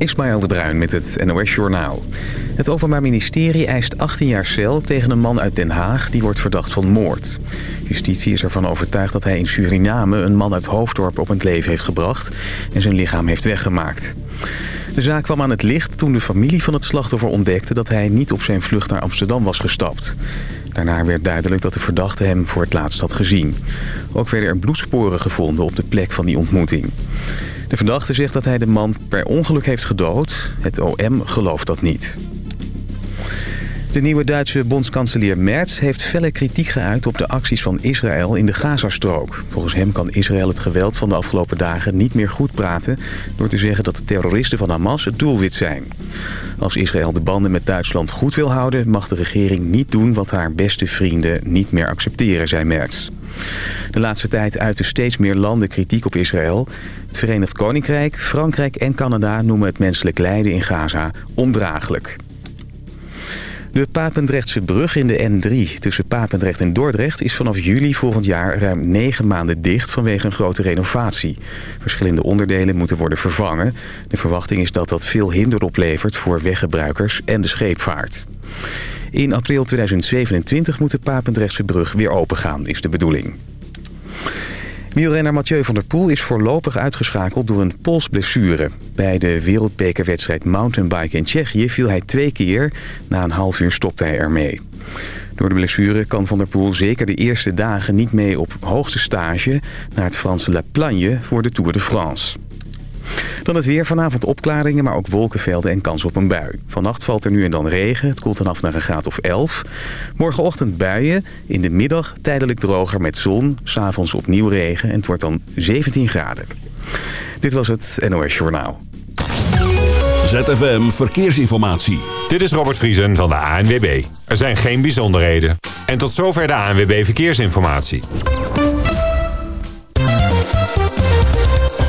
Ismaël de Bruin met het NOS Journaal. Het Openbaar Ministerie eist 18 jaar cel tegen een man uit Den Haag... die wordt verdacht van moord. Justitie is ervan overtuigd dat hij in Suriname... een man uit Hoofddorp op het leven heeft gebracht... en zijn lichaam heeft weggemaakt. De zaak kwam aan het licht toen de familie van het slachtoffer ontdekte... dat hij niet op zijn vlucht naar Amsterdam was gestapt. Daarna werd duidelijk dat de verdachte hem voor het laatst had gezien. Ook werden er bloedsporen gevonden op de plek van die ontmoeting. De verdachte zegt dat hij de man per ongeluk heeft gedood. Het OM gelooft dat niet. De nieuwe Duitse bondskanselier Merz heeft felle kritiek geuit op de acties van Israël in de Gazastrook. Volgens hem kan Israël het geweld van de afgelopen dagen niet meer goed praten... door te zeggen dat de terroristen van Hamas het doelwit zijn. Als Israël de banden met Duitsland goed wil houden... mag de regering niet doen wat haar beste vrienden niet meer accepteren, zei Merz. De laatste tijd uiten steeds meer landen kritiek op Israël. Het Verenigd Koninkrijk, Frankrijk en Canada noemen het menselijk lijden in Gaza ondraaglijk. De Papendrechtse brug in de N3 tussen Papendrecht en Dordrecht... is vanaf juli volgend jaar ruim negen maanden dicht vanwege een grote renovatie. Verschillende onderdelen moeten worden vervangen. De verwachting is dat dat veel hinder oplevert voor weggebruikers en de scheepvaart. In april 2027 moet de Papendrechtse brug weer opengaan, is de bedoeling. Wielrenner Mathieu van der Poel is voorlopig uitgeschakeld door een polsblessure. Bij de wereldbekerwedstrijd mountainbike in Tsjechië viel hij twee keer. Na een half uur stopte hij ermee. Door de blessure kan Van der Poel zeker de eerste dagen niet mee op hoogste stage... naar het Franse La Plagne voor de Tour de France. Dan het weer. Vanavond opklaringen, maar ook wolkenvelden en kans op een bui. Vannacht valt er nu en dan regen. Het koelt dan af naar een graad of 11. Morgenochtend buien. In de middag tijdelijk droger met zon. S'avonds opnieuw regen en het wordt dan 17 graden. Dit was het NOS Journaal. ZFM Verkeersinformatie. Dit is Robert Vriesen van de ANWB. Er zijn geen bijzonderheden. En tot zover de ANWB Verkeersinformatie.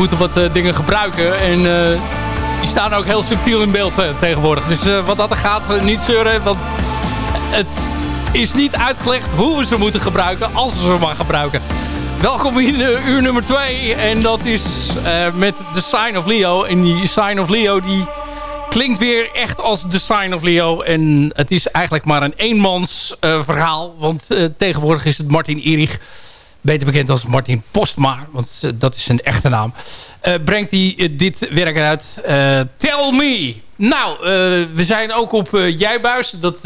Moeten wat dingen gebruiken. En die staan ook heel subtiel in beeld tegenwoordig. Dus wat dat er gaat, niet zeuren. Want het is niet uitgelegd hoe we ze moeten gebruiken. Als we ze maar gebruiken. Welkom in uur nummer 2. En dat is met The Sign of Leo. En die Sign of Leo die klinkt weer echt als The Sign of Leo. En het is eigenlijk maar een eenmans uh, verhaal. Want uh, tegenwoordig is het Martin Erich. Beter bekend als Martin Postma. Want uh, dat is zijn echte naam. brengt hij dit werk uit. Tell Me. Nou, we zijn ook op Jijbuis. Dat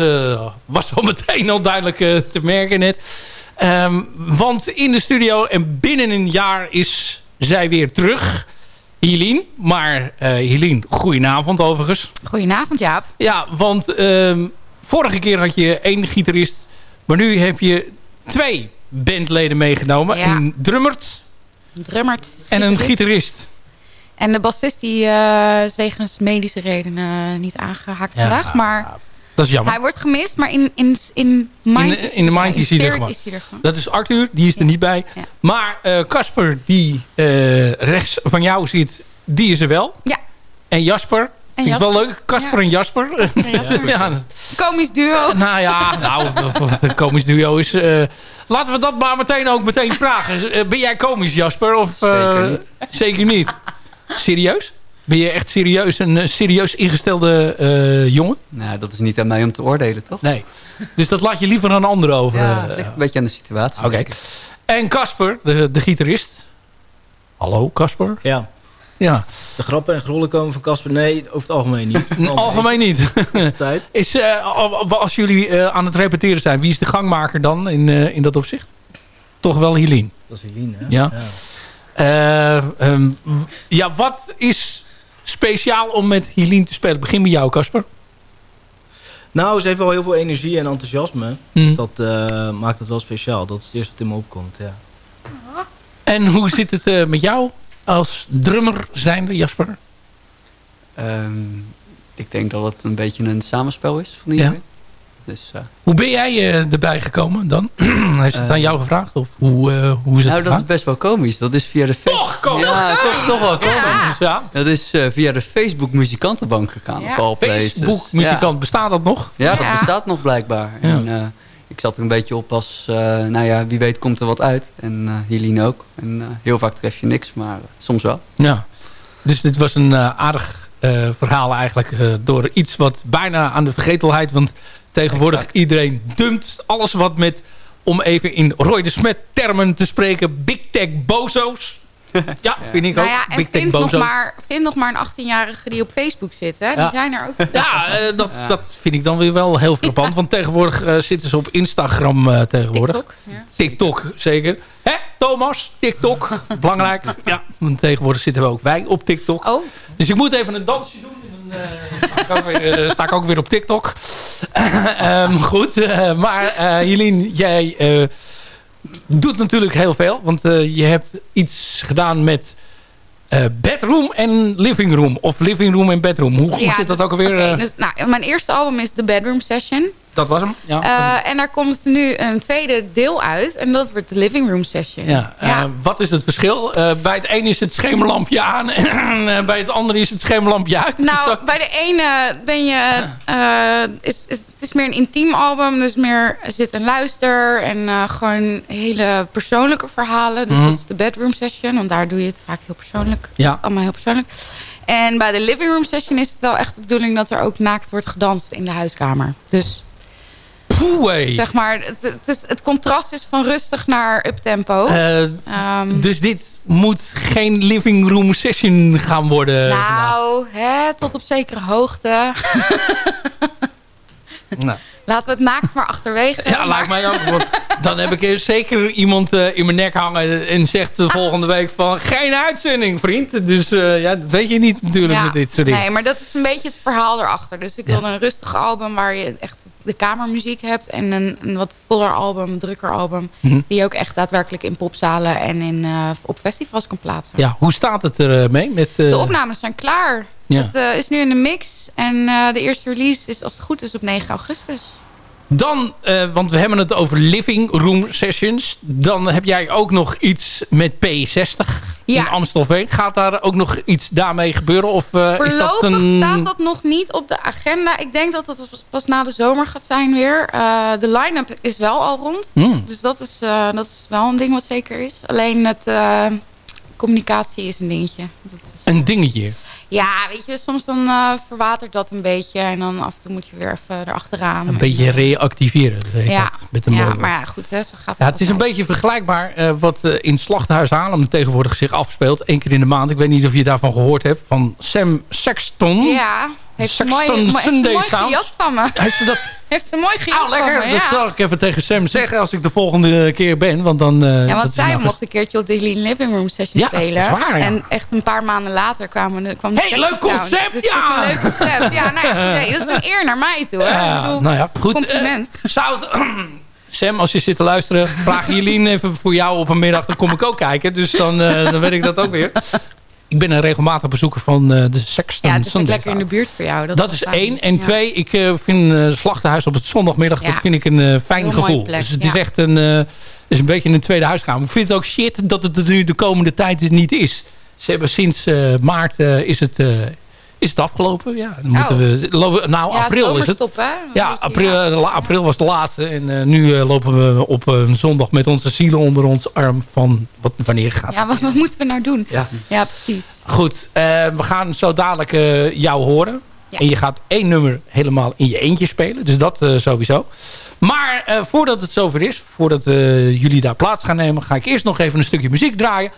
was al meteen al duidelijk te merken net. Um, want in de studio en binnen een jaar is zij weer terug... Helene. Maar uh, Helene, goedenavond overigens. Goedenavond Jaap. Ja, want uh, vorige keer had je één gitarist. Maar nu heb je twee bandleden meegenomen. Ja. Een drummert. drummert. En een gitarist. En de bassist die uh, is wegens medische redenen niet aangehaakt ja, vandaag. Maar dat is jammer. Hij wordt gemist, maar in, in, in Mind, in, in de Mind is, hij er gewoon. Dat is Arthur, die is er niet bij. Maar eh, Casper, uh, die uh, rechts van jou zit, die is er wel. Ja. En Jasper, en Vind ik wel leuk. Casper en Jasper. ja. Komisch duo. Nou ja, nou, een komisch duo is... Uh, laten we dat maar meteen ook meteen vragen. Ben jij komisch, Jasper? Of, uh, zeker niet. Zeker niet. Serieus? Ben je echt serieus een eh, serieus ingestelde uh, jongen? Nou, dat is niet aan mij om te oordelen, toch? Nee. Dus dat laat je liever aan anderen over. Ja, het ligt een beetje aan de situatie. Oké. En Casper, de, de gitarist. Hallo, Casper. Ja. Ja. De grappen en grollen komen van Casper? Nee, over het algemeen niet. Algemeen, algemeen niet. is, uh, als jullie uh, aan het repeteren zijn, wie is de gangmaker dan in, uh, in dat opzicht? Toch wel Helene. Dat is Helene, hè? Ja. Ja. Um, ja, wat is speciaal om met Helene te spelen? Begin met jou, Casper. Nou, ze heeft wel heel veel energie en enthousiasme. Hmm. Dus dat maakt het wel speciaal. Dat is het eerste wat in me opkomt, ja. En hoe zit het met jou als drummer zijnde, Jasper? Um, ik denk dat het een beetje een samenspel is van iedereen. Ja. Dus, uh, hoe ben jij uh, erbij gekomen dan? Heeft het aan jou gevraagd? Of hoe, uh, hoe is het Nou, dat is best wel komisch. Dat is via de... Toch komisch? Ja, toch, toch wel komisch. Ja. Dat is via de Facebook Muzikantenbank gegaan. Ja. Facebook Muzikant, ja. bestaat dat nog? Ja, dat bestaat nog blijkbaar. En, ik zat er een beetje op als, nou ja, wie weet komt er wat uit. En uh, Helene ook. En heel vaak tref je niks, maar soms wel. Ja, dus dit was een aardig verhaal eigenlijk door iets wat bijna aan de vergetelheid... want Tegenwoordig exact. iedereen dumpt alles wat met, om even in Roy de Smet termen te spreken, big tech bozo's. Ja, vind ik nou ook. Ja, en Big vind, nog maar, vind nog maar een 18-jarige die op Facebook zit. Hè? Die zijn er ook. Ja, uh, dat, ja. dat vind ik dan weer wel heel frappant. Want tegenwoordig uh, zitten ze op Instagram uh, tegenwoordig. TikTok. Ja. TikTok, zeker. Hè, Thomas? TikTok. Belangrijk. Ja, want tegenwoordig zitten we ook wij op TikTok. Oh. Dus ik moet even een dansje doen. En dan sta, ik ook weer, sta ik ook weer op TikTok. um, goed, maar Jelien, jij doet natuurlijk heel veel. Want uh, je hebt iets gedaan met uh, bedroom en living room. Of living room en bedroom. Hoe, ja, zit dat ook alweer? Okay, dus, nou, mijn eerste album is The Bedroom Session. Dat was hem, ja. Uh, en daar komt nu een tweede deel uit. En dat wordt de living room session. Ja, ja. Uh, wat is het verschil? Uh, bij het een is het schemerlampje aan. En bij het andere is het schemerlampje uit. Nou, bij de ene ben je... Is, is, het is meer een intiem album. Dus meer zit en luister. En gewoon hele persoonlijke verhalen. Dus mm -hmm. dat is de bedroom session. Want daar doe je het vaak heel persoonlijk. Ja. allemaal heel persoonlijk. En bij de living room session is het wel echt de bedoeling... dat er ook naakt wordt gedanst in de huiskamer. Dus... Poeh, zeg maar, het, het, is, het, contrast is van rustig naar uptempo. Um, dus dit moet geen living room session gaan worden? Nou, hè, tot op zekere hoogte. nou. Laten we het naakt maar achterwege. Ja, maar. lijkt mij ook. Want dan heb ik zeker iemand uh, in mijn nek hangen en zegt de volgende week van geen uitzending, vriend. Dus uh, ja, dat weet je niet natuurlijk ja. met dit soort dingen. Nee, maar dat is een beetje het verhaal erachter. Dus ik ja. een rustig album waar je echt de kamermuziek hebt. En een, een wat voller album, drukker album. Mm -hmm. Die je ook echt daadwerkelijk in popzalen en in, uh, op festivals kan plaatsen. Ja, hoe staat het er mee? Met, De opnames zijn klaar. Ja. Het uh, is nu in de mix. En uh, de eerste release is als het goed is op 9 augustus. Dan, eh, want we hebben het over living room sessions. Dan heb jij ook nog iets met P60 Ja. in Amstelveen. Gaat daar ook nog iets daarmee gebeuren? Of eh, is dat Voorlopig een... staat dat nog niet op de agenda. Ik denk dat dat pas na de zomer gaat zijn weer. Eh, de line-up is wel al rond. Hmm. Dus dat is, dat is wel een ding wat zeker is. Alleen het communicatie is een dingetje. Dat is, Een dingetje. Ja, weet je, soms dan eh, verwatert dat een beetje. En dan af en toe moet je weer even erachteraan. Een beetje reactiveren. Ja, dat, met de ja maar ja, goed, hè, zo gaat het Ja, het is een beetje vergelijkbaar eh, wat eh, in Slachthuis Haarlem tegenwoordig zich afspeelt. Eén keer in de maand. Ik weet niet of je daarvan gehoord hebt. Van Sam Sexton. Ja, heeft ze mooi, Sunday mooi van me. Heeft ze dat... Heeft ze mooi gejat Oh, lekker. van me, Dat zal ik even tegen Sam zeggen als ik de volgende keer ben. Want dan... eh, Ja, want zij nou mocht een keertje op de Lean Living Room Session Ja, spelen. dat is waar, ja. En echt een paar maanden later kwamen kwam de Hey, Sexy leuk concept, Dus ja! Dat is een leuk concept. Ja, nou, nee, dat is een eer naar mij toe. Ja, bedoel, nou ja, goed. Compliment. Eh, zou het- Sam, als je zit te luisteren, vraag Jelien even voor jou op een middag. Dan kom ik ook kijken. Dus dan, eh, dan weet ik dat ook weer. Ik ben een regelmatig bezoeker van eh, de Sexton ja, het is lekker in de buurt voor jou. Dat is fijn. één. En Ja. twee, ik eh, vind uh, slachthuis op het zondagmiddag... Ja. dat vind ik een eh, fijn Heel gevoel. plek, dus het is echt een, eh, is een beetje een tweede huiskamer. Ik vind het ook shit dat het er nu de komende tijd niet is. Ze hebben sinds eh, maart eh, is, het, eh, is het afgelopen. Ja, dan moeten we, lopen- nou, Oh. Ja, april is het. hè? Ja, april, ja. la- april was de laatste. En eh, nu eh, lopen we op een zondag met onze zielen onder ons arm van wat, wanneer gaat Ja, wat, wat moeten we nou doen? Ja. Ja, precies. Goed, eh, we gaan zo dadelijk eh, jou horen. En je gaat één nummer helemaal in je eentje spelen. Dus dat eh, sowieso. Maar eh, voordat het zover is, voordat eh, jullie daar plaats gaan nemen... ga ik eerst nog even een stukje muziek draaien.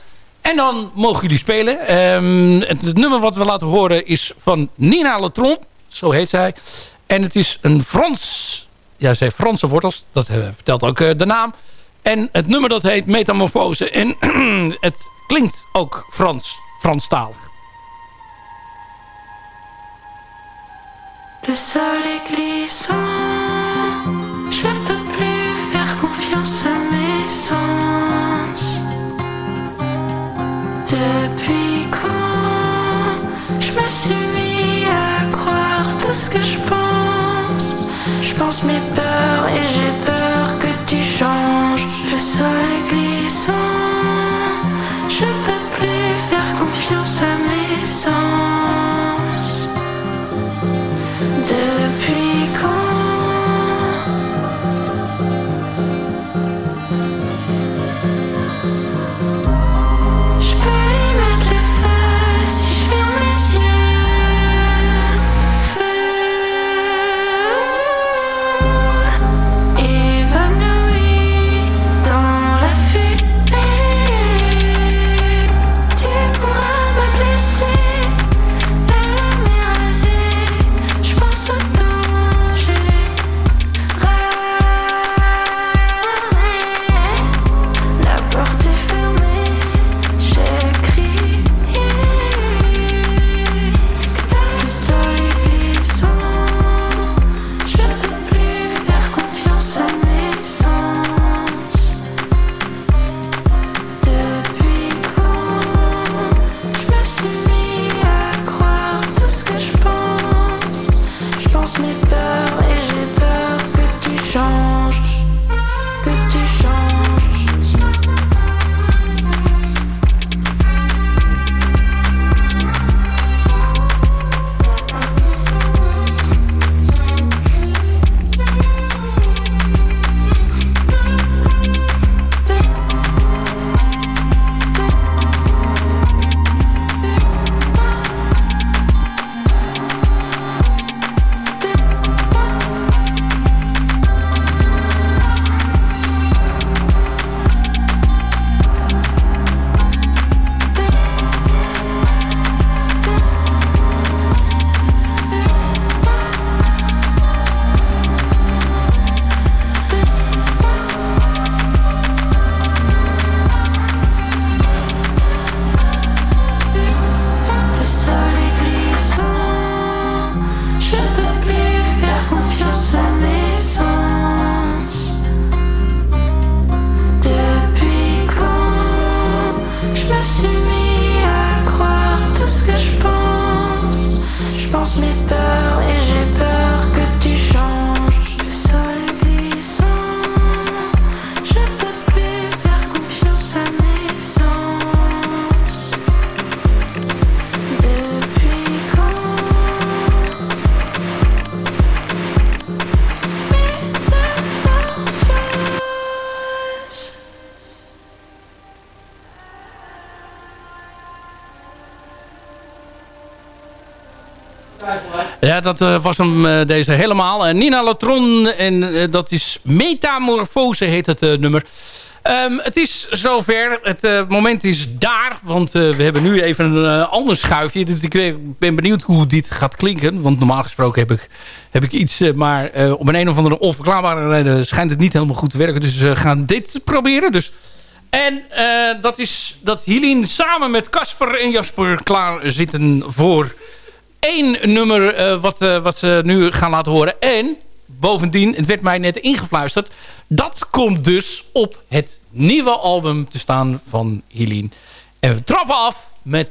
En dan mogen jullie spelen. Ehm, het, nummer wat we laten horen is van Nina Letron. Zo heet zij. En het is een Frans... Ja, ze heeft Franse wortels. Dat eh, vertelt ook eh, de naam. En het nummer dat heet Metamorfose. En het klinkt ook Frans. Franstalig. Le sol est glissant, ce que je pense. Je pense mes peurs et j'ai Dat uh, was hem uh, deze helemaal. Uh, Nina Latron en dat is Metamorfose heet het nummer. Um, het is zover. Het moment is daar. Want we hebben nu even een ander schuifje. Dus ik ben benieuwd hoe dit gaat klinken. Want normaal gesproken heb ik, heb ik iets. maar op een, een of andere onverklaarbare reden schijnt het niet helemaal goed te werken. Dus we gaan dit proberen. Dus en uh, dat is dat Helene samen met Casper en Jasper klaar zitten voor één nummer uh, wat, uh, wat ze nu gaan laten horen. En bovendien, het werd mij net ingefluisterd... dat komt dus op het nieuwe album te staan van Helene. En we trappen af met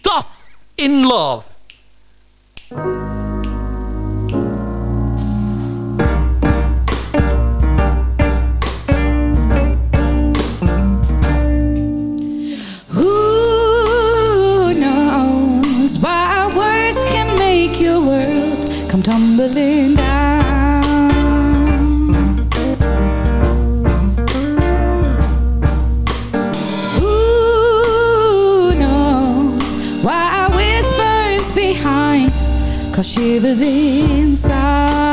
Tough in Love. Tumbling down. Who knows why whispers behind, cause shivers inside.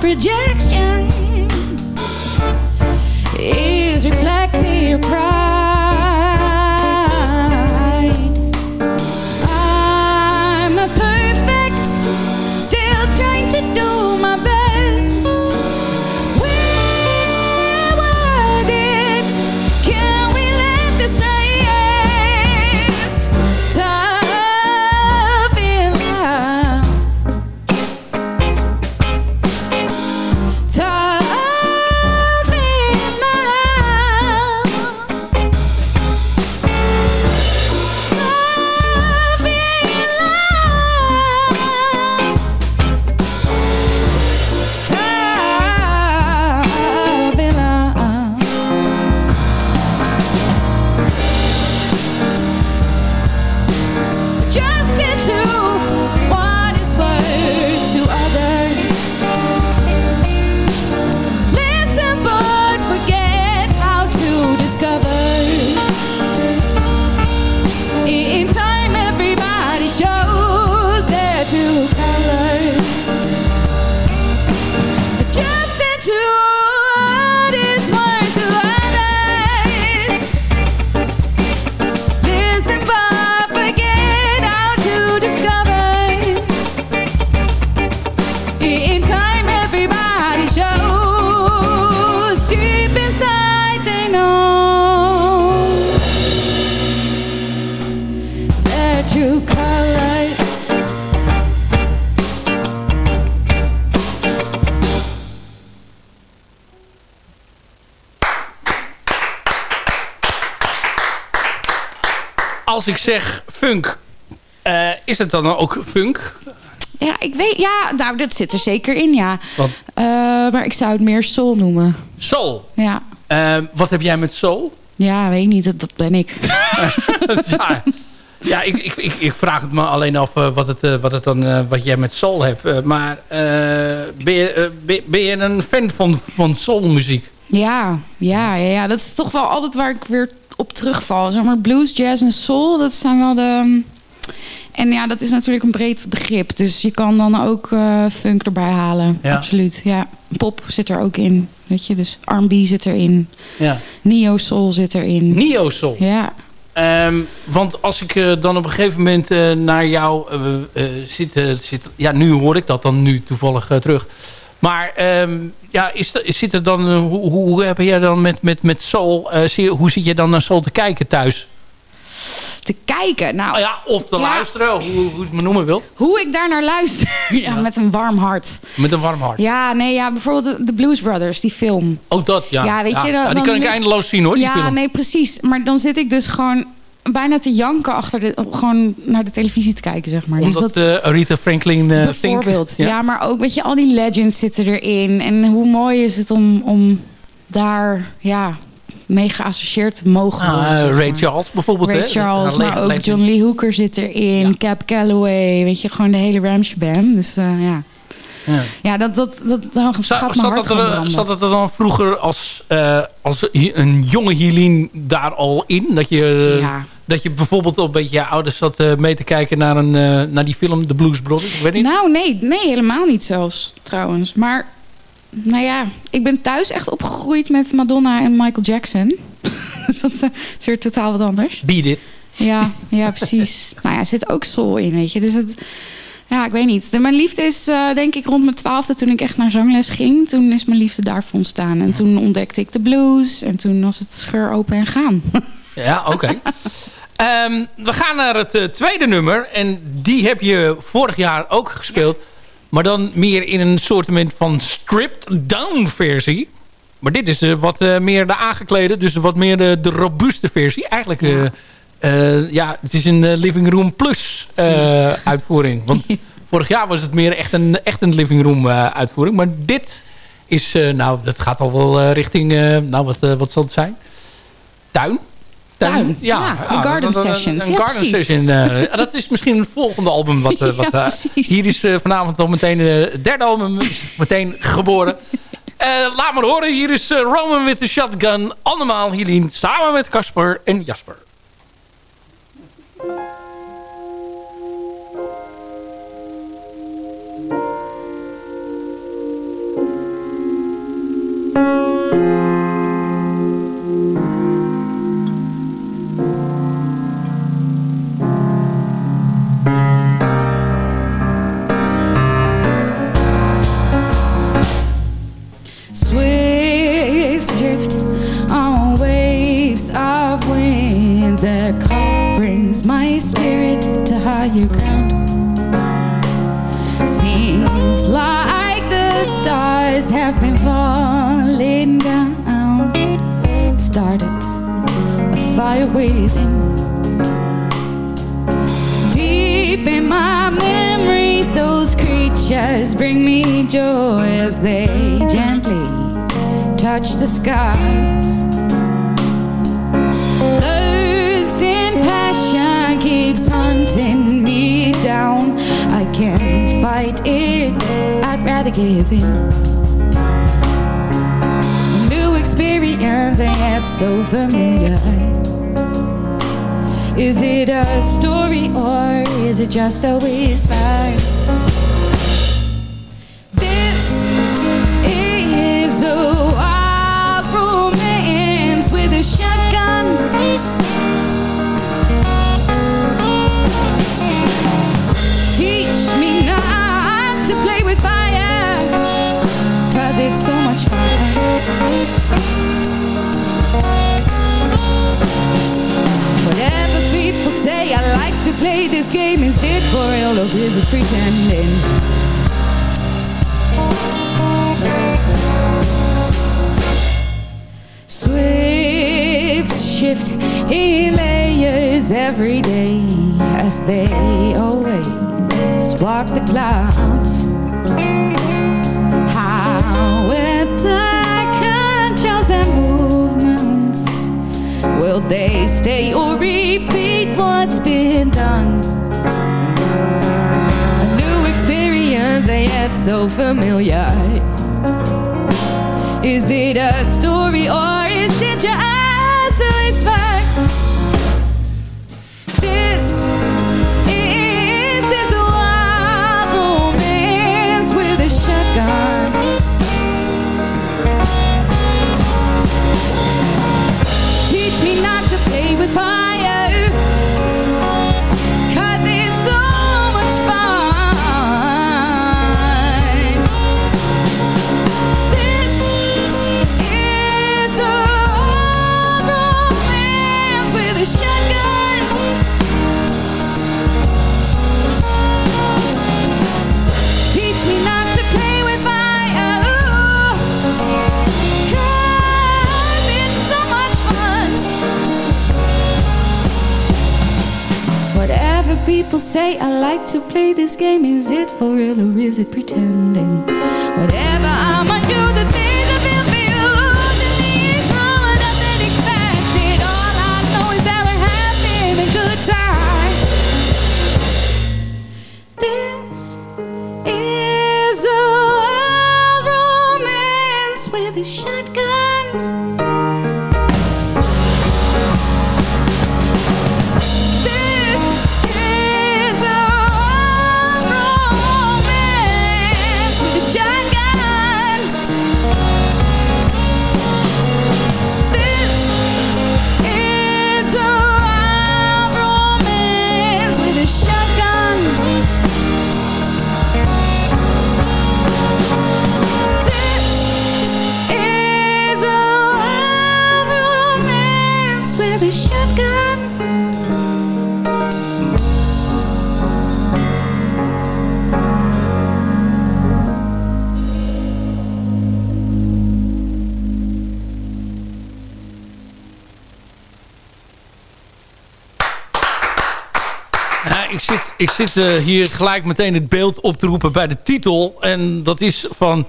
projection. Als ik zeg funk, uh, is het dan ook funk? Ja, ik weet, ja, nou, dat zit er zeker in, ja. Uh, maar ik zou het meer soul noemen. Soul? Ja. Uh, wat heb jij met soul? Ja, weet niet, dat, dat ben ik. ja, ja ik, ik, ik, ik, vraag het me alleen af wat, het, wat, het dan, wat jij met soul hebt. maar ben, je, ben, je een fan van, van soulmuziek? Ja, ja, ja, ja, dat is toch wel altijd waar ik weer op terugval. Zeg maar blues, jazz en soul, dat zijn wel de... En ja, dat is natuurlijk een breed begrip. Dus je kan dan ook uh, funk erbij halen. Ja. Absoluut, ja. Pop zit er ook in, weet je. Dus R&B zit erin. Ja. Neo-soul zit erin. Neo-soul? Ja. Um, want als ik uh, dan op een gegeven moment uh, naar jou zit, zit... Ja, nu hoor ik dat dan nu toevallig terug. Maar um, ja, is, zit er dan, uh, hoe, hoe heb jij dan met, met, met Soul, uh, zie, hoe zit je dan naar Soul te kijken thuis? te kijken. Nou, Oh ja, of te Ja. luisteren, hoe, hoe je het me noemen wilt. hoe ik daar naar luister. ja, met een warm hart. Met een warm hart. Ja, nee, ja, bijvoorbeeld de, de Blues Brothers, die film. Oh, dat, ja. Ja, weet je, dan- Ja, die kan ik eindeloos zien hoor, die ja, film. nee, precies. Maar dan zit ik dus gewoon bijna te janken achter de, gewoon naar de televisie te kijken, zeg maar. Omdat dus dat, eh, Aretha Franklin Fink- bijvoorbeeld. Ja. maar ook, weet je, al die legends zitten erin. En hoe mooi is het om, om daar, ja, mee geassocieerd te mogen Ah, worden. Ray. Charles bijvoorbeeld. Ray hè? Charles, maar ook legend. John Lee Hooker zit erin. Cap Calloway, weet je, gewoon de hele Ramsey Band. Dus eh, ja. Ja. Ja, dat, dat, dat, dan gaat mijn Zat hart dat, er, branden. zat dat er dan vroeger als, eh, als een jonge Helene daar al in? Dat je, eh, Ja. dat je bijvoorbeeld al een beetje je ouders zat eh, mee te kijken naar, een, eh, naar die film The Blues Brothers? Ik weet niet. Nou, nee, nee, helemaal niet zelfs, trouwens. Maar, nou ja, ik ben thuis echt opgegroeid met Madonna en Michael Jackson. dus dat eh, is weer totaal wat anders. Beat It. Ja, ja, precies. nou ja, er zit ook soul in, weet je. Dus het, ja, ik weet niet. De, mijn liefde is, eh, denk ik, rond mijn twaalfde toen ik echt naar zangles ging. Toen is mijn liefde daarvoor ontstaan. En toen ontdekte ik de blues. En toen was het scheur open en gaan. Ja, oké. Ehm, we gaan naar het eh, tweede nummer. En die heb je vorig jaar ook gespeeld. Maar dan meer in een soort van stripped down versie. Maar dit is eh, wat meer de aangeklede. Dus wat meer de, de robuuste versie. Eigenlijk, eh, ja, het is een eh, Living Room Plus eh, uitvoering. Want vorig jaar was het meer echt een, echt een Living Room uitvoering. Maar dit is, nou, dat gaat al wel richting, nou, wat, wat zal het zijn? Tuin? Tuin, ja, de garden dat- dat- sessions. Een Ja, garden precies. session. dat is misschien het volgende album. Wat, wat, Ja, hier is vanavond al meteen het derde album is meteen geboren. Laat maar horen. Hier is Roman with the Shotgun. Allemaal Helene samen met Casper en Jasper. thank you. Started a fire within. Deep in my memories, those creatures bring me joy as they gently touch the skies. Thirst and passion keeps hunting me down. I can't fight it, I'd rather give in. Experience and yet so familiar. Is it a story or is it just a whisper? I like to play this game. Is it for real or is it pretending? Swift shift in layers every day as they always walk the clouds. How controls movements. Will they stay or repeat what's been done? A new experience, yet so familiar. Is it a story or is it just Ja, ik zit, ik zit eh, hier gelijk meteen het beeld op te roepen bij de titel. En dat is van...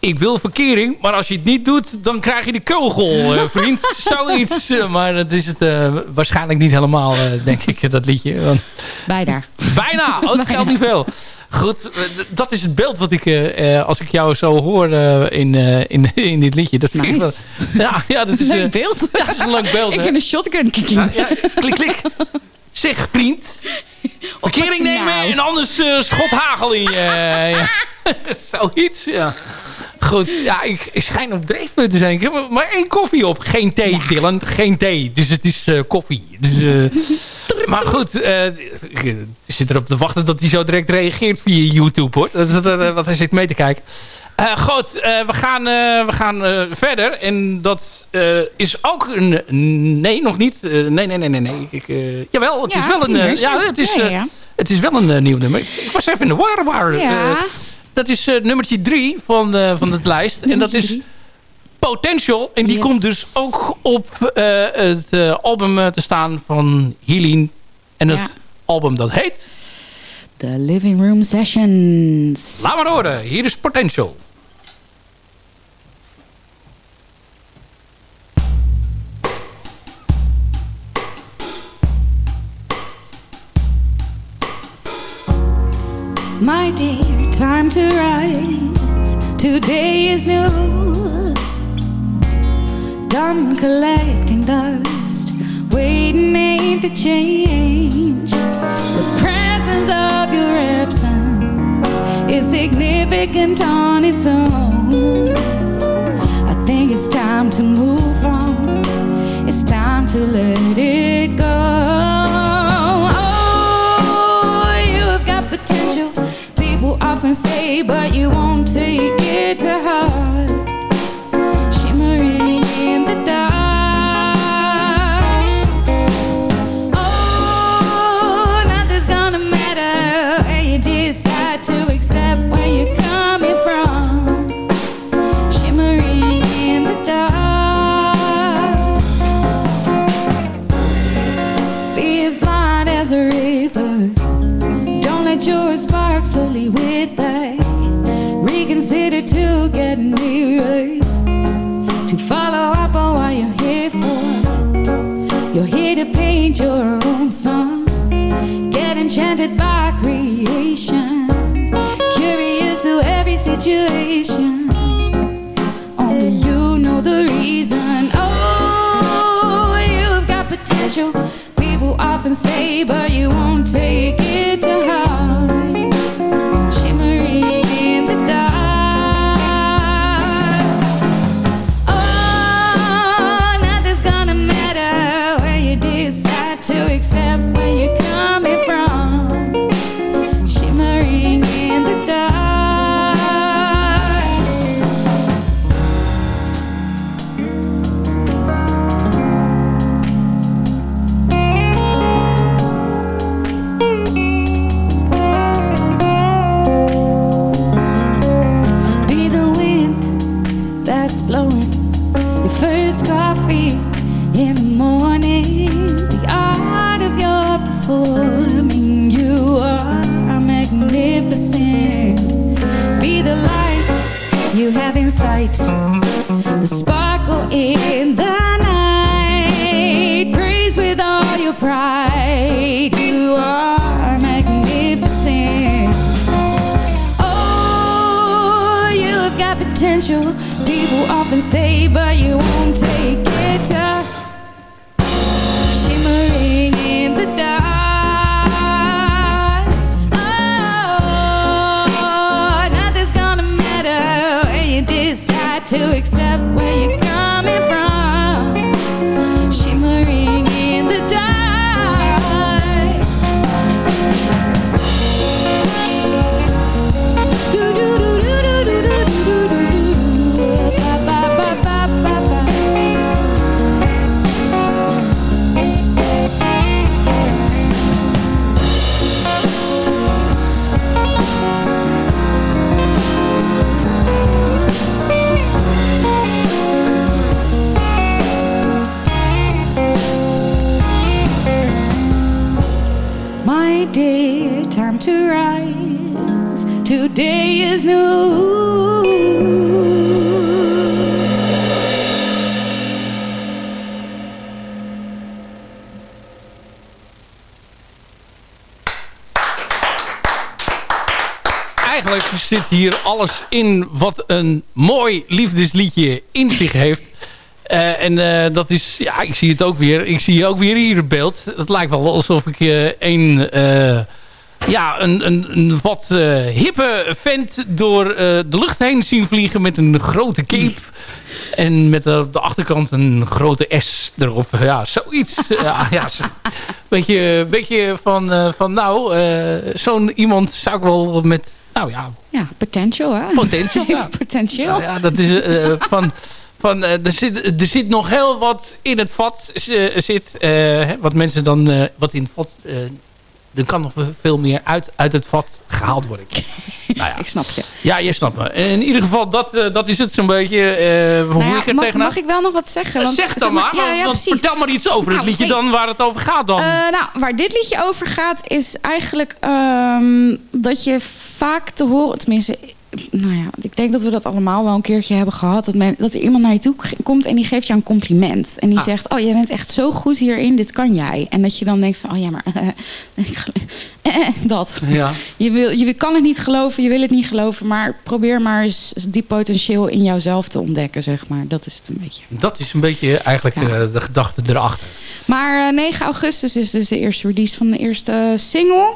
Ik wil verkering, maar als je het niet doet, dan krijg je de kogel, eh, vriend. Zoiets. eh, maar dat is het eh, waarschijnlijk niet helemaal, eh, denk ik, dat liedje. Want, Bijna. bijna, oh, dat geldt niet veel. Goed, dat is het beeld wat ik, eh, eh, als ik jou zo hoor in, eh, in, in dit liedje. Dat vind ik Nice. wel- ja, ja, dat is, Leuk beeld. ja, dat is een leuk beeld. Ik hè? vind een shotgun kicking. Ja, ja, klik, klik. Zeg, vriend. Verkering nemen nou? en anders eh, schot hagel in je. ja. Zoiets, ja. Goed, ja, ik, ik schijn op dreefpunt te zijn. Ik heb maar één koffie op. Geen thee, Dylan. Geen thee. Dus het is eh, koffie. Dus, eh, maar goed, eh, ik zit erop te wachten dat hij zo direct reageert via YouTube, hoor. Dat, want hij zit mee te kijken. Goed, we gaan, we gaan verder. En dat is ook een... Nee, nog niet. Nee, nee, nee, nee. nee. Ik, jawel, het Ja, is wel een... ja, het is, het is wel een nieuw nummer. Ik, was even in de war. waar. Ja. Eh, dat is eh, nummertje drie van, de, van het lijst. en dat is drie. Potential. En die Yes. komt dus ook op eh, het eh, album eh, te staan van Helene. En het Ja. album dat heet... The Living Room Sessions. Laat maar horen. Hier is Potential. My dear, time to rise. Today is new. Done collecting dust. Waiting ain't the change. The presence of your absence is significant on its own. I think it's time to move on. It's time to let it go. Often say, but you won't take it to heart. Sight. The sparkle in the night. Praise with all your pride. You are magnificent. Oh, you have got potential. People often say, but you won't take hier alles in wat een mooi liefdesliedje in zich heeft. Eh, en eh, dat is, ja, ik zie het ook weer. Ik zie ook weer hier het beeld. Het lijkt wel alsof ik eh, een, ja, een, een, wat hippe vent door de lucht heen zien vliegen met een grote cape. En met op de achterkant een grote S erop. Ja, zoiets. ja, zo, beetje, beetje van, van nou, zo'n iemand zou ik wel met, nou ja, Ja, potential hè? Potential, ja. potential. ja, ja, dat is eh, van... Van, eh, er, zit, er zit nog heel wat in het vat eh, zit. wat mensen dan... wat in het vat... er kan nog veel meer uit, uit het vat gehaald worden. nou ja. Ik snap je. Ja, je snapt me. In ieder geval, dat, dat is het zo'n beetje. hoe Nou ja, ik er mag, tegenaan... mag ik wel nog wat zeggen? Want, zeg dan maar. Ja, want- vertel maar iets over het Nou, liedje dan waar het over gaat dan. Nou, waar dit liedje over gaat is eigenlijk ehm, dat je vaak te horen, tenminste, nou ja, ik denk dat we dat allemaal wel een keertje hebben gehad. Dat, men, dat er iemand naar je toe komt en die geeft jou een compliment. En die Ah. zegt, oh, jij bent echt zo goed hierin, dit kan jij. En dat je dan denkt van, oh ja, maar ik gel- eh, dat. ja. Je, wil, je kan het niet geloven, je wil het niet geloven, maar probeer maar eens die potentieel in jouzelf te ontdekken, zeg maar. Dat is het een beetje. Dat is een beetje eigenlijk Ja. eh, de gedachte erachter. Maar eh, 9 augustus is dus de eerste release van de eerste single.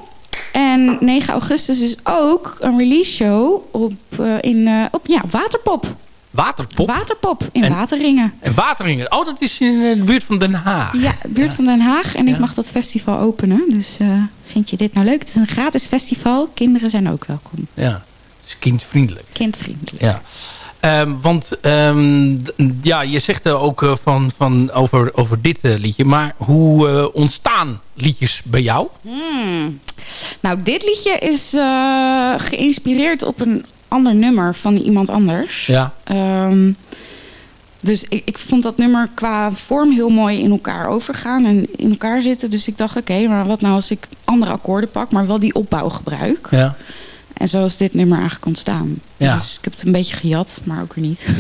En 9 augustus is ook een release show op, eh, in, eh, op ja, Waterpop. Waterpop Waterpop in En- Wateringen. en Wateringen. Oh, dat is in de buurt van Den Haag. Ja, buurt van Den Haag. En ik mag dat festival openen. Dus eh, vind je dit nou leuk? Het is een gratis festival. Kinderen zijn ook welkom. Ja, dus kindvriendelijk. Kindvriendelijk. Ja. Ehm, want ehm, ja, je zegt er ook eh, van, van over, over dit eh, liedje. Maar hoe eh, ontstaan liedjes bij jou? Hmm. Nou, dit liedje is geïnspireerd op een ander nummer van iemand anders. Ja. Ehm, dus ik, ik vond dat nummer qua vorm heel mooi in elkaar overgaan en in elkaar zitten. Dus ik dacht, oké, maar wat nou als ik andere akkoorden pak, maar wel die opbouw gebruik. Ja. En zo is dit nummer eigenlijk ontstaan. Ja. Dus ik heb het een beetje gejat, maar ook weer niet.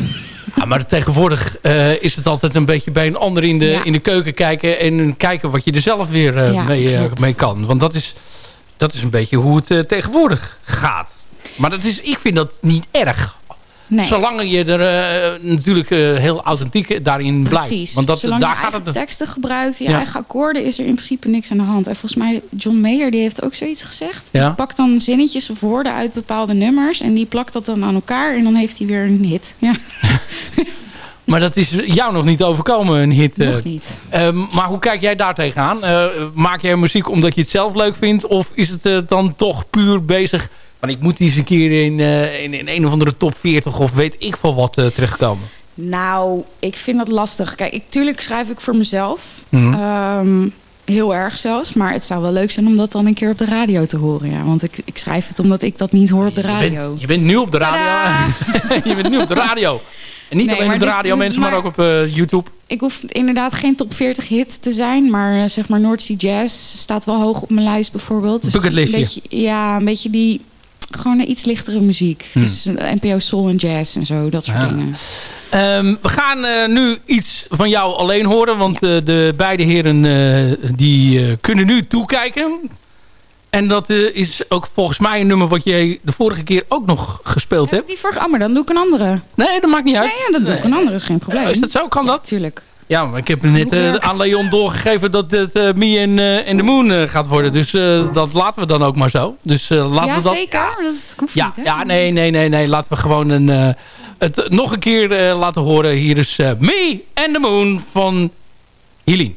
Ja, maar tegenwoordig eh, is het altijd een beetje bij een ander in de, Ja. in de keuken kijken. En kijken wat je er zelf weer eh, Ja, mee, eh, mee kan. Want dat is, dat is een beetje hoe het eh, tegenwoordig gaat. Maar dat is, ik vind dat niet erg. Nee. Zolang je er eh, natuurlijk eh, heel authentiek daarin blijft. Precies. Want dat, Zolang daar je gaat eigen het... teksten gebruikt, je Ja. eigen akkoorden, is er in principe niks aan de hand. En volgens mij, John Mayer, die heeft ook zoiets gezegd. Ja. Die pakt dan zinnetjes of woorden uit bepaalde nummers en die plakt dat dan aan elkaar en dan heeft hij weer een hit. Ja, Maar dat is jou nog niet overkomen, een hit. eh. nog niet. Ehm, maar hoe kijk jij daar tegenaan? Eh, maak jij muziek omdat je het zelf leuk vindt? Of is het eh, dan toch puur bezig... van ik moet eens een keer in, eh, in, in een of andere top 40 of weet ik veel wat eh, terechtkomen? Nou, ik vind dat lastig. Kijk, ik, tuurlijk schrijf ik voor mezelf. Mhm. Ehm, heel erg zelfs. Maar het zou wel leuk zijn om dat dan een keer op de radio te horen. Ja. Want ik, ik schrijf het omdat ik dat niet hoor op de Je radio. bent, je bent nu op de radio. je bent nu op de radio. En niet Nee, alleen maar op de dus- radio, dus mensen, maar, maar- ook op eh, YouTube. Ik hoef inderdaad geen top 40 hit te zijn. Maar zeg maar North Sea Jazz staat wel hoog op mijn lijst bijvoorbeeld. Dus Bucketlistje. Een beetje, ja, een beetje die gewoon een iets lichtere muziek. Hmm. Dus eh, NPO Soul en Jazz en zo, dat soort Ja. dingen. Ehm, we gaan eh, nu iets van jou alleen horen. Want eh, de beide heren eh, die eh, kunnen nu toekijken. En dat eh, is ook volgens mij een nummer wat jij de vorige keer ook nog gespeeld hebt. Die vorige, oh, maar dan doe ik een andere. Nee, dat maakt niet uit. Nee, ja, dan doe ik een andere, is geen probleem. Is dat zo? Kan dat? Tuurlijk. Ja, maar ik heb net eh, aan Leon doorgegeven dat het eh Me en eh, and the Moon gaat worden. Dus dat laten we dan ook maar zo. Dus laten ja, we dat... zeker. Dat hoeft Ja, niet, ja, nee, nee, nee, nee. Laten we gewoon een, het nog een keer laten horen. Hier is Me and the Moon van Helene.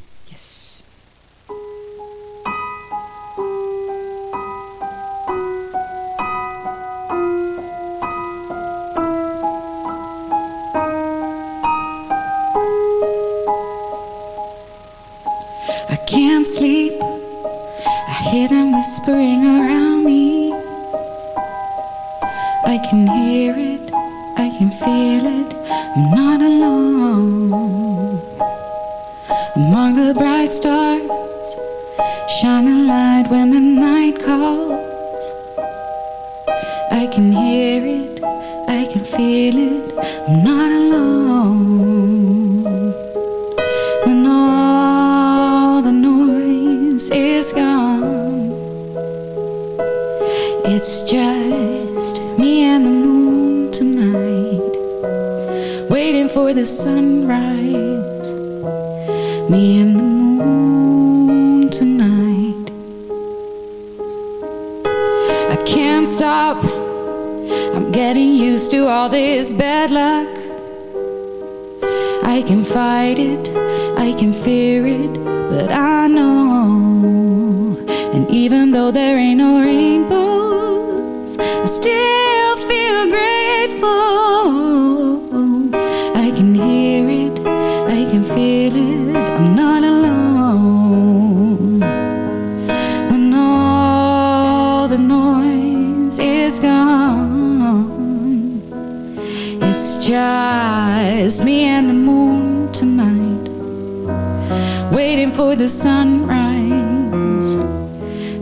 For the sunrise.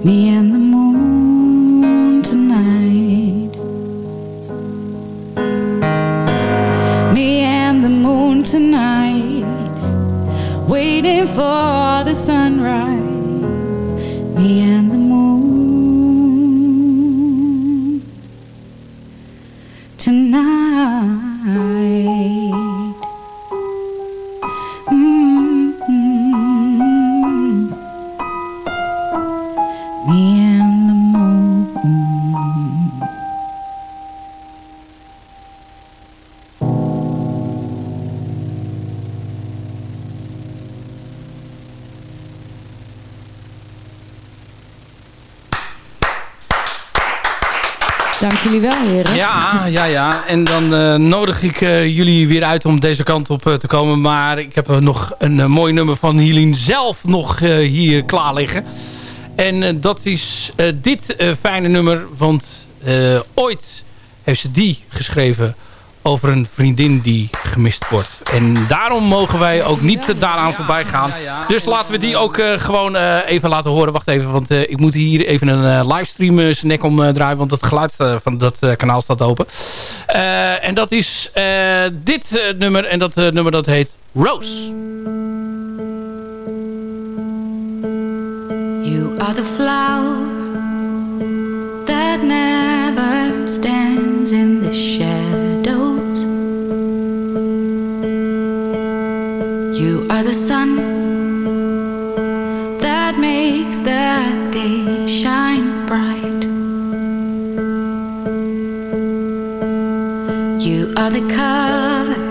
Me and the En dan eh, nodig ik eh, jullie weer uit om deze kant op eh, te komen. Maar ik heb nog een mooi nummer van Helene zelf nog hier klaar liggen. En dat is dit fijne nummer. Want ooit heeft ze die geschreven over een vriendin die gemist wordt. En daarom mogen wij ook niet daaraan voorbij gaan. Dus laten we die ook eh, gewoon eh, even laten horen. Wacht even, want eh, ik moet hier even een livestream uh, zijn nek omdraaien. want het geluid van dat eh, kanaal staat open. Eh, en dat is eh, dit eh, nummer. En dat eh, nummer dat heet Rose. You are the flower that never stands in the shadows. Shine bright. You are the cover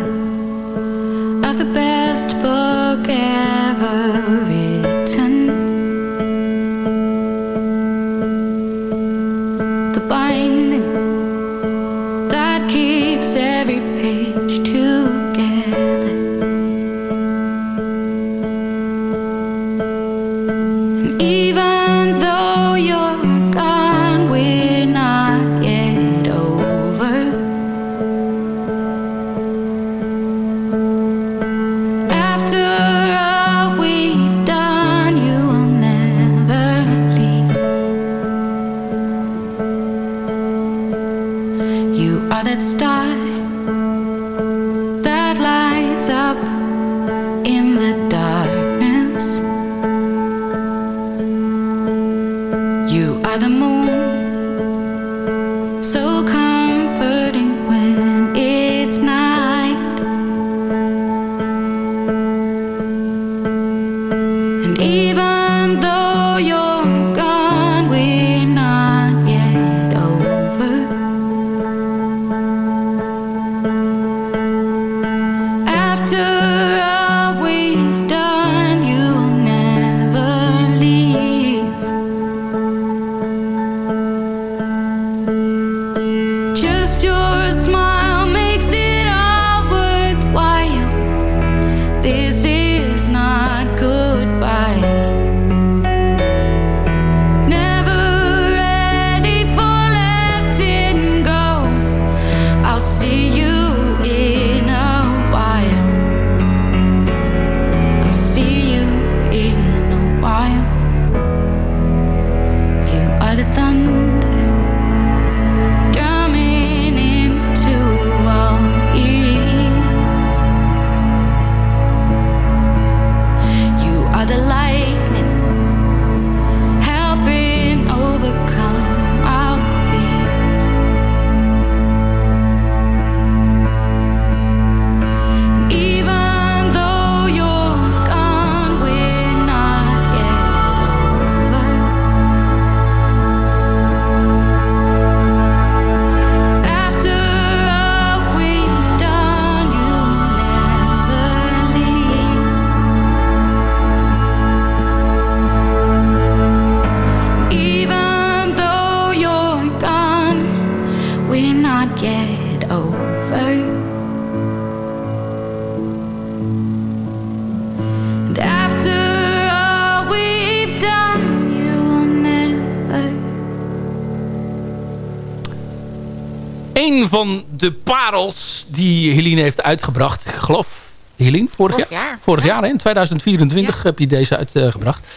de parels die Helene heeft uitgebracht. Ik geloof, Helene, vorig, Vorig jaar? jaar, Vorig ja. jaar, in 2024 heb je deze uitgebracht.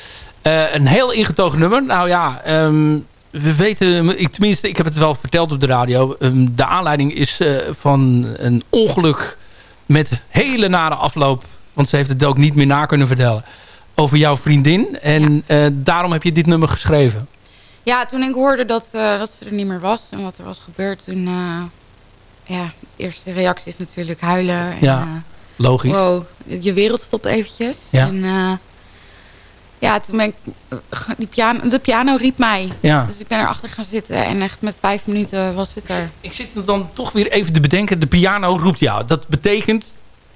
Eh, een heel ingetogen nummer. Nou ja, ehm, we weten, ik, tenminste, ik heb het wel verteld op de radio. Ehm, de aanleiding is eh, van een ongeluk met hele nare afloop. Want ze heeft het ook niet meer na kunnen vertellen. Over jouw vriendin. En eh, daarom heb je dit nummer geschreven. Ja, toen ik hoorde dat, dat ze er niet meer was en wat er was gebeurd, toen... eh, ja, de eerste reactie is natuurlijk huilen. En, Ja, eh, logisch. wow, je wereld stopt eventjes. Ja. En eh, ja, toen ben ik... Die piano, de piano riep mij. Ja. Dus ik ben erachter gaan zitten en echt met vijf minuten was het er. Ik zit me dan toch weer even te bedenken. De piano roept jou. Dat betekent...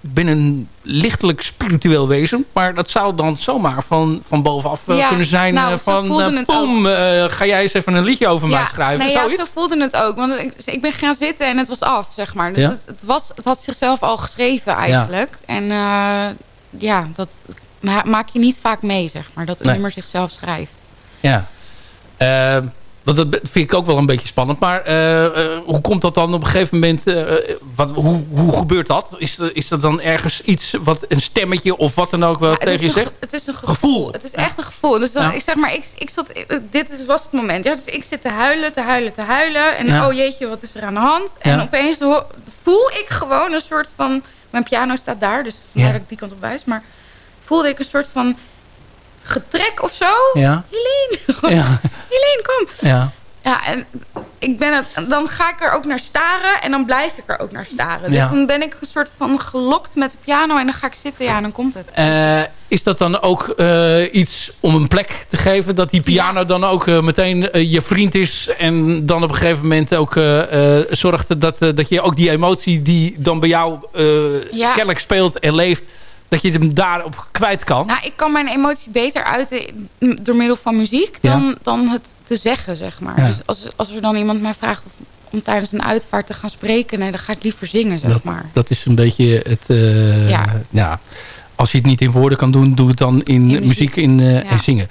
Ik ben een lichtelijk spiritueel wezen. Maar dat zou dan zomaar van, van bovenaf eh, Ja, kunnen zijn. nou, eh, van eh, het Pom, ga jij eens even een liedje over mij schrijven. nee, ja, zoiets? zo voelde het ook. Want ik, ik ben gaan zitten en het was af, zeg maar. Dus Ja. het, het, was, het had zichzelf al geschreven eigenlijk. En eh, ja, dat ma- maak je niet vaak mee, zeg maar. Dat een Nee. nummer zichzelf schrijft. Ja. Want dat vind ik ook wel een beetje spannend. Maar eh, eh, hoe komt dat dan op een gegeven moment? eh, wat, hoe, hoe gebeurt dat? Is, is er dan ergens iets, wat een stemmetje of wat dan ook wel Ja, tegen je zegt? Het is een gevoel. Gevoel. Het is echt een gevoel. Dus dan, Ja. ik zeg maar, ik, ik zat, dit is, was het moment. Ja, dus ik zit te huilen, te huilen, te huilen. En oh jeetje, wat is er aan de hand? En opeens voel ik gewoon een soort van... Mijn piano staat daar, dus vandaar Ja. dat ik die kant op wijs. Maar voelde ik een soort van getrek of zo. Ja. Helene, Ja. Helene, kom. Ja. Ja, en ik ben het, dan ga ik er ook naar staren en dan blijf ik er ook naar staren. Dus Ja. dan ben ik een soort van gelokt met de piano en dan ga ik zitten. Ja, en dan komt het. Eh, is dat dan ook eh, iets om een plek te geven? Dat die piano dan ook eh, meteen je vriend is. En dan op een gegeven moment ook zorgt dat, dat je ook die emotie die dan bij jou kennelijk speelt en leeft. Dat je hem daarop kwijt kan. Nou, ik kan mijn emotie beter uiten door middel van muziek Ja. dan, dan het te zeggen, zeg maar. Ja. Dus als, als er dan iemand mij vraagt of, om tijdens een uitvaart te gaan spreken, nee, dan ga ik liever zingen, zeg dat, maar. dat is een beetje het... eh, Ja. ja. Als je het niet in woorden kan doen, doe het dan in, muziek. muziek in, eh, en zingen.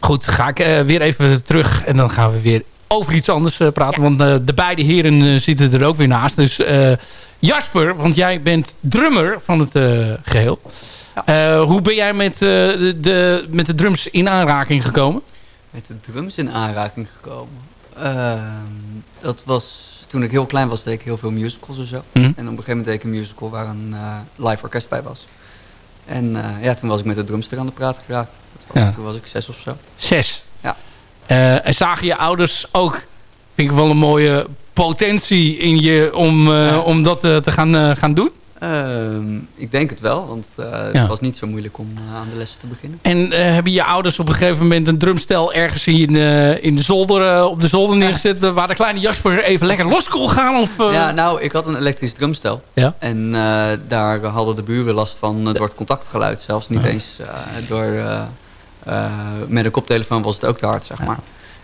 Goed, ga ik eh, weer even terug en dan gaan we weer over iets anders eh, praten. Want eh, de beide heren eh, zitten er ook weer naast. Dus eh, Jasper, want jij bent drummer van het eh, geheel. Eh, hoe ben jij met, eh, de, de, met de drums in aanraking gekomen? Met de drums in aanraking gekomen. Ehm, dat was toen ik heel klein was, deed ik heel veel musicals en zo. Mhm. En op een gegeven moment deed ik een musical waar een eh, live orkest bij was. En eh, ja, toen was ik met de drumster aan de praat geraakt. Dat was, Ja. Toen was ik zes of zo. Zes. Eh, en zagen je ouders ook, vind ik wel een mooie potentie in je om, eh, om dat eh, te gaan, gaan doen? Ehm, ik denk het wel, want Ja. het was niet zo moeilijk om aan de lessen te beginnen. En hebben je ouders op een gegeven moment een drumstel ergens in, in de zolder, op de zolder neergezet... waar de kleine Jasper even lekker los kon gaan? Of? Ja, nou, ik had een elektrisch drumstel. Ja. En daar hadden de buren last van door het contactgeluid. Zelfs niet eens door... eh, met een koptelefoon was het ook te hard, zeg maar.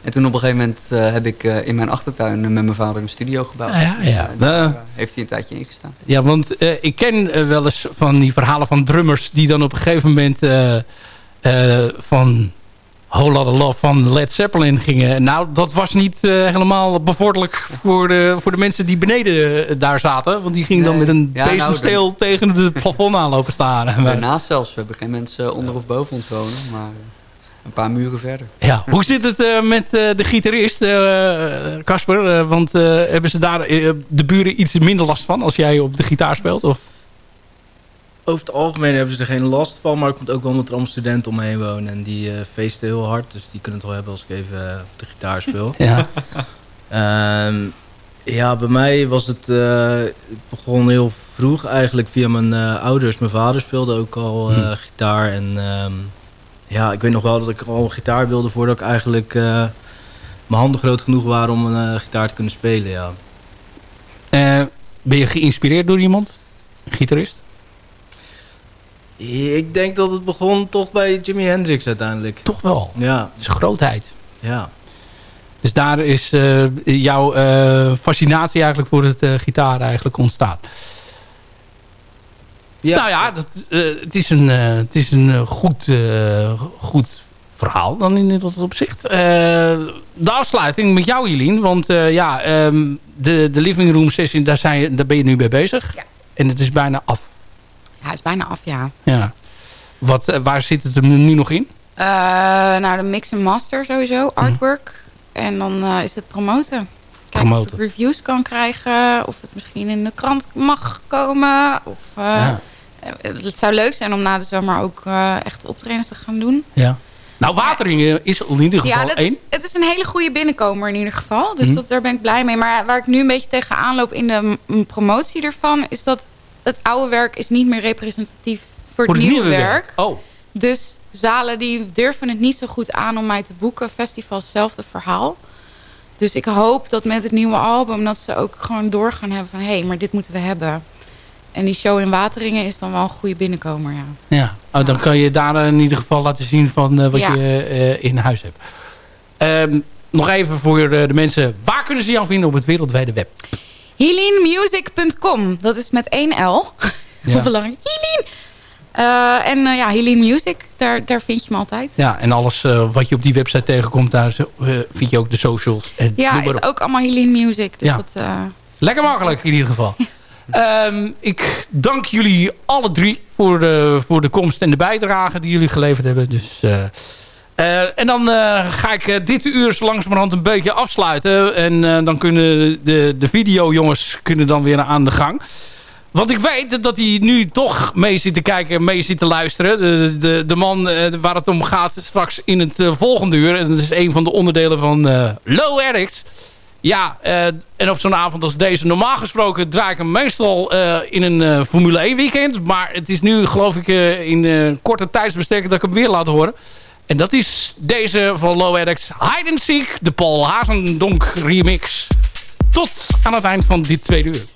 En toen op een gegeven moment eh, heb ik eh, in mijn achtertuin met mijn vader een studio gebouwd. Ah, ja, ja. Daar eh, heeft hij een tijdje ingestaan. Ja, want ik ken wel eens van die verhalen van drummers... die dan op een gegeven moment van Whole Lotta Love van Led Zeppelin gingen. Nou, dat was niet helemaal bevorderlijk voor de, voor de mensen die beneden daar zaten. Want die gingen dan met een Ja, nou, tegen het plafond aanlopen staan. Daarnaast zelfs, we hebben geen mensen onder of boven ons wonen. Maar een paar muren verder. Ja, hoe zit het eh, met eh, de gitarist, eh, Casper? Eh, want eh, hebben ze daar de buren iets minder last van als jij op de gitaar speelt? Of? Over het algemeen hebben ze er geen last van, maar het komt ook wel omdat er allemaal studenten om me heen wonen. En die eh, feesten heel hard, dus die kunnen het wel hebben als ik even op de gitaar speel. Ja. Ehm, ja, bij mij was het, eh, het begon heel vroeg eigenlijk via mijn eh, ouders. Mijn vader speelde ook al eh, Hm. gitaar. En ehm, ja, ik weet nog wel dat ik al gitaar wilde voordat ik eigenlijk eh, mijn handen groot genoeg waren om een eh, gitaar te kunnen spelen. Ja. Eh, ben je geïnspireerd door iemand? Een gitarist? Ik denk dat het begon toch bij Jimi Hendrix uiteindelijk. Toch wel. Ja, Het is grootheid. ja. Dus daar is jouw fascinatie eigenlijk voor het gitaar eigenlijk ontstaan. Ja. Nou ja, dat, eh, het is een, eh, het is een eh, goed, eh, goed verhaal dan in dat opzicht. Eh, de afsluiting met jou, Jelien. Want eh, ja, ehm, de, de living room session, daar, zijn, daar ben je nu mee bezig. Ja. En het is bijna af. Ja, het is bijna af, ja. Ja. Wat, waar zit het hem nu nog in? Eh, nou, de mix en master sowieso, artwork. En dan eh, is het promoten. Kijken of Promoten. ik reviews kan krijgen. Of het misschien in de krant mag komen. Of, eh, Ja. Het zou leuk zijn om na de zomer ook eh, echt optredens te gaan doen. Ja. Nou, Wateringen is in ieder geval Ja, dat één. is, het is een hele goede binnenkomer in ieder geval. Dus Mhm. dat, daar ben ik blij mee. Maar waar ik nu een beetje tegenaan loop in de promotie ervan... is dat het oude werk is niet meer representatief voor, Voor het het nieuwe, nieuwe werk. Oh, Dus zalen die durven het niet zo goed aan om mij te boeken. Festivals, hetzelfde verhaal. Dus ik hoop dat met het nieuwe album... dat ze ook gewoon door gaan hebben van... hé, hey, maar dit moeten we hebben. En die show in Wateringen is dan wel een goede binnenkomer, ja. ja. Oh, dan kan je daar in ieder geval laten zien van eh, wat je eh, in huis hebt. Ehm, nog even voor eh, de mensen. Waar kunnen ze jou vinden op het wereldwijde web? HelenMusic.com. Dat is met één L. Heel belangrijk. Helene! Eh, en ja, Helene Music. Daar, daar vind je me altijd. Ja, en alles wat je op die website tegenkomt, daar vind je ook de socials. En Ja, is ook allemaal Helene Music. Dus Ja. dat, Lekker makkelijk in ieder geval. Ehm, ik dank jullie alle drie voor de, voor de komst en de bijdrage die jullie geleverd hebben. Dus, eh, eh, en dan eh, ga ik dit uur langzamerhand een beetje afsluiten. En dan kunnen de, de videojongens kunnen dan weer aan de gang. Want ik weet dat hij nu toch mee zit te kijken, mee zit te luisteren. De, de, man waar het om gaat straks in het volgende uur. En dat is een van de onderdelen van Low Addicts. Ja, eh, en op zo'n avond als deze... Normaal gesproken draai ik hem meestal eh, in een eh, Formule 1 weekend. Maar het is nu geloof ik in korte tijdsbestek dat ik hem weer laat horen. En dat is deze van Low Addicts. Hide and Seek, de Paul Hazendonk remix. Tot aan het eind van dit tweede uur.